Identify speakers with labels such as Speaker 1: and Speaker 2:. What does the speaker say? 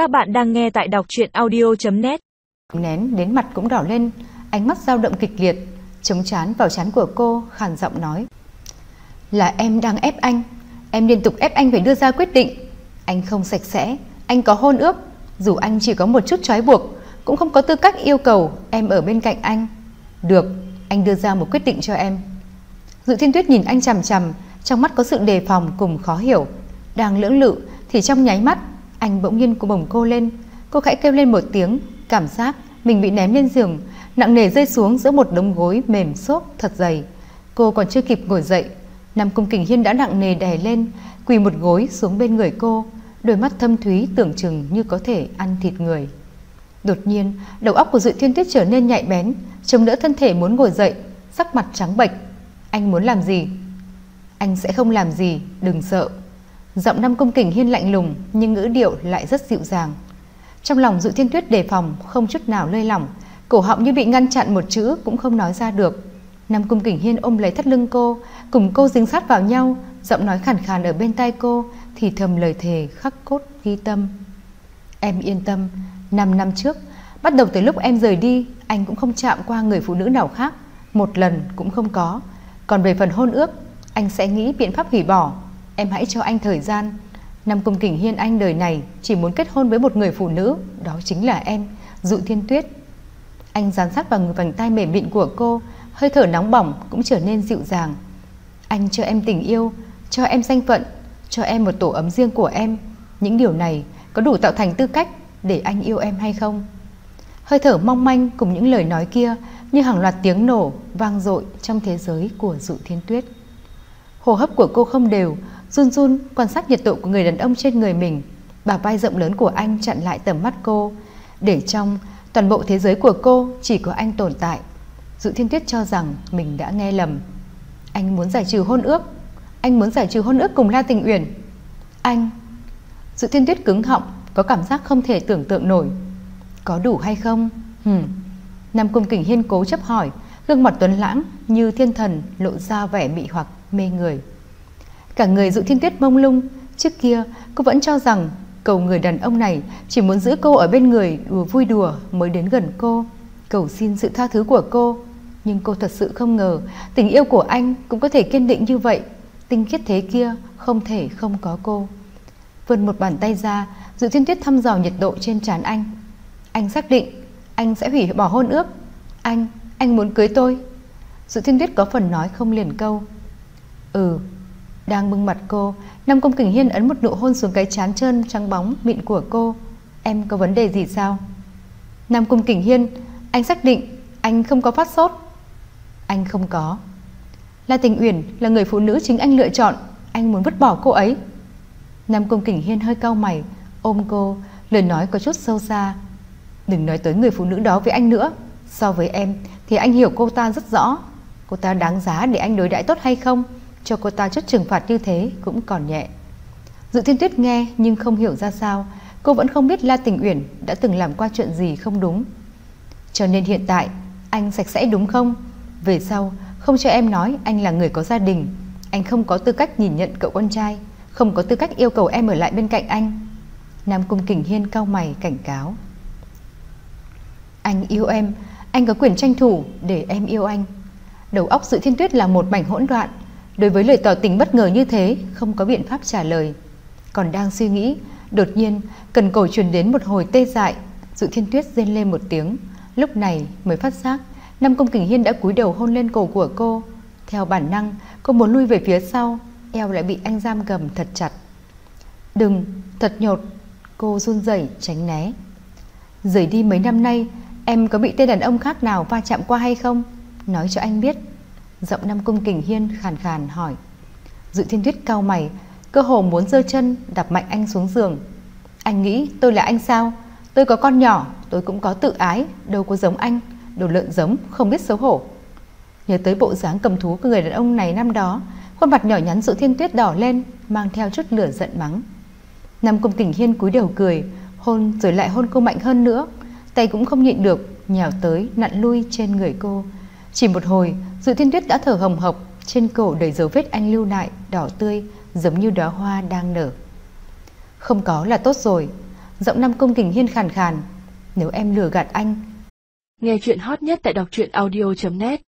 Speaker 1: Các bạn đang nghe tại đọc chuyện audio.net
Speaker 2: Nén đến mặt cũng đỏ lên, ánh mắt dao động kịch liệt, chống chán vào chán của cô, khàn giọng nói. Là em đang ép anh, em liên tục ép anh phải đưa ra quyết định. Anh không sạch sẽ, anh có hôn ước, dù anh chỉ có một chút trói buộc, cũng không có tư cách yêu cầu em ở bên cạnh anh. Được, anh đưa ra một quyết định cho em. Dự Thiên Tuyết nhìn anh chằm chằm, trong mắt có sự đề phòng cùng khó hiểu. Đang lưỡng lự thì trong nháy mắt, anh bỗng nhiên cô bồng cô lên. Cô khẽ kêu lên một tiếng, cảm giác mình bị ném lên giường, nặng nề rơi xuống giữa một đống gối mềm xốp thật dày. Cô còn chưa kịp ngồi dậy, Nam Cung Kình Hiên đã nặng nề đè lên, quỳ một gối xuống bên người cô, đôi mắt thâm thúy tưởng chừng như có thể ăn thịt người. Đột nhiên, đầu óc của Dự Thiên Tuyết trở nên nhạy bén, chống đỡ thân thể muốn ngồi dậy, sắc mặt trắng bệch. Anh muốn làm gì? Anh sẽ không làm gì, đừng sợ. Giọng Nam Cung Kình Hiên lạnh lùng nhưng ngữ điệu lại rất dịu dàng. Trong lòng Dự Thiên Tuyết đề phòng không chút nào lơi lỏng, cổ họng như bị ngăn chặn một chữ cũng không nói ra được. Nam Cung Kình Hiên ôm lấy thắt lưng cô, cùng cô dính sát vào nhau, giọng nói khàn khàn ở bên tai cô thì thầm lời thề khắc cốt ghi tâm. Em yên tâm, 5 năm trước, bắt đầu từ lúc em rời đi, anh cũng không chạm qua người phụ nữ nào khác, một lần cũng không có. Còn về phần hôn ước, anh sẽ nghĩ biện pháp hủy bỏ. Em hãy cho anh thời gian. Nam Cung Kình Hiên anh đời này chỉ muốn kết hôn với một người phụ nữ, đó chính là em, Dụ Thiên Tuyết. Anh dán sát vào người vành tay mềm mịn của cô, hơi thở nóng bỏng cũng trở nên dịu dàng. Anh cho em tình yêu, cho em danh phận, cho em một tổ ấm riêng của em. Những điều này có đủ tạo thành tư cách để anh yêu em hay không? Hơi thở mong manh cùng những lời nói kia như hàng loạt tiếng nổ vang dội trong thế giới của Dụ Thiên Tuyết. Hô hấp của cô không đều, run run quan sát nhiệt độ của người đàn ông trên người mình. Bà vai rộng lớn của anh chặn lại tầm mắt cô, để trong toàn bộ thế giới của cô chỉ có anh tồn tại. Dự Thiên Tuyết cho rằng mình đã nghe lầm. Anh muốn giải trừ hôn ước, anh muốn giải trừ hôn ước cùng La Tình Uyển. Anh Dự Thiên Tuyết cứng họng, có cảm giác không thể tưởng tượng nổi. Có đủ hay không? Hừm. Nam Cung Kình Hiên cố chấp hỏi, gương mặt tuấn lãng như thiên thần lộ ra vẻ mị hoặc mê người. Cả người Dụ Thiên Tuyết mông lung, trước kia cô vẫn cho rằng cầu người đàn ông này chỉ muốn giữ cô ở bên người đùa vui đùa mới đến gần cô, cầu xin sự tha thứ của cô. Nhưng cô thật sự không ngờ tình yêu của anh cũng có thể kiên định như vậy, tinh khiết thế kia không thể không có cô. Vươn một bàn tay ra, dự Thiên Tuyết thăm dò nhiệt độ trên trán anh. Anh xác định anh sẽ hủy bỏ hôn ước. Anh, anh muốn cưới tôi. dự Thiên Tuyết có phần nói không liền câu. Ừ, đang bưng mặt cô, Nam Công Kình Hiên ấn một nụ hôn xuống cái chán trơn trắng bóng mịn của cô. Em có vấn đề gì sao? Nam Cung Kình Hiên, anh xác định anh không có phát sốt. Anh không có. La Tình Uyển là người phụ nữ chính anh lựa chọn, anh muốn vứt bỏ cô ấy. Nam Cung Kình Hiên hơi cau mày, ôm cô, lời nói có chút sâu xa. Đừng nói tới người phụ nữ đó với anh nữa. So với em thì anh hiểu cô ta rất rõ. Cô ta đáng giá để anh đối đãi tốt hay không? Cho cô ta chút trừng phạt như thế cũng còn nhẹ. Dự Thiên Tuyết nghe nhưng không hiểu ra sao. Cô vẫn không biết La Tình Uyển đã từng làm qua chuyện gì không đúng. Cho nên hiện tại anh sạch sẽ đúng không? Về sau không cho em nói anh là người có gia đình. Anh không có tư cách nhìn nhận cậu con trai. Không có tư cách yêu cầu em ở lại bên cạnh anh. Nam Cung Kình Hiên cau mày cảnh cáo. Anh yêu em, anh có quyền tranh thủ để em yêu anh. Đầu óc Dự Thiên Tuyết là một mảnh hỗn loạn, đối với lời tỏ tình bất ngờ như thế không có biện pháp trả lời. Còn đang suy nghĩ, đột nhiên cần cổ truyền đến một hồi tê dại, Dự Thiên Tuyết rên lên một tiếng, lúc này mới phát giác Nam Công Kình Hiên đã cúi đầu hôn lên cổ của cô. Theo bản năng, cô muốn lui về phía sau, eo lại bị anh giam gầm thật chặt. "Đừng, thật nhột." Cô run rẩy tránh né. Rời đi mấy năm nay, Em có bị tên đàn ông khác nào va chạm qua hay không? Nói cho anh biết Giọng Nam Cung Kình Hiên khàn khàn hỏi. Dự thiên tuyết cao mày, Cơ hồ muốn giơ chân, đạp mạnh anh xuống giường. Anh nghĩ tôi là anh sao? Tôi có con nhỏ, Tôi cũng có tự ái, Đâu có giống anh, Đồ lợn giống, không biết xấu hổ. Nhớ tới bộ dáng cầm thú của người đàn ông này năm đó, Khuôn mặt nhỏ nhắn Dự thiên tuyết đỏ lên, Mang theo chút lửa giận mắng. Nam Cung Kình Hiên cúi đầu cười, Hôn, rồi lại hôn cô mạnh hơn nữa. Tay cũng không nhịn được, nhào tới nặn lui trên người cô chỉ một hồi, dự thiên tuyết đã thở hồng hộc, trên cổ đầy dấu vết anh lưu lại, đỏ tươi, giống như đóa hoa đang nở. Không có là tốt rồi, Giọng Nam công Kình Hiên khàn khàn, Nếu em lừa gạt anh
Speaker 1: Nghe chuyện hot nhất tại đọc truyện audio.net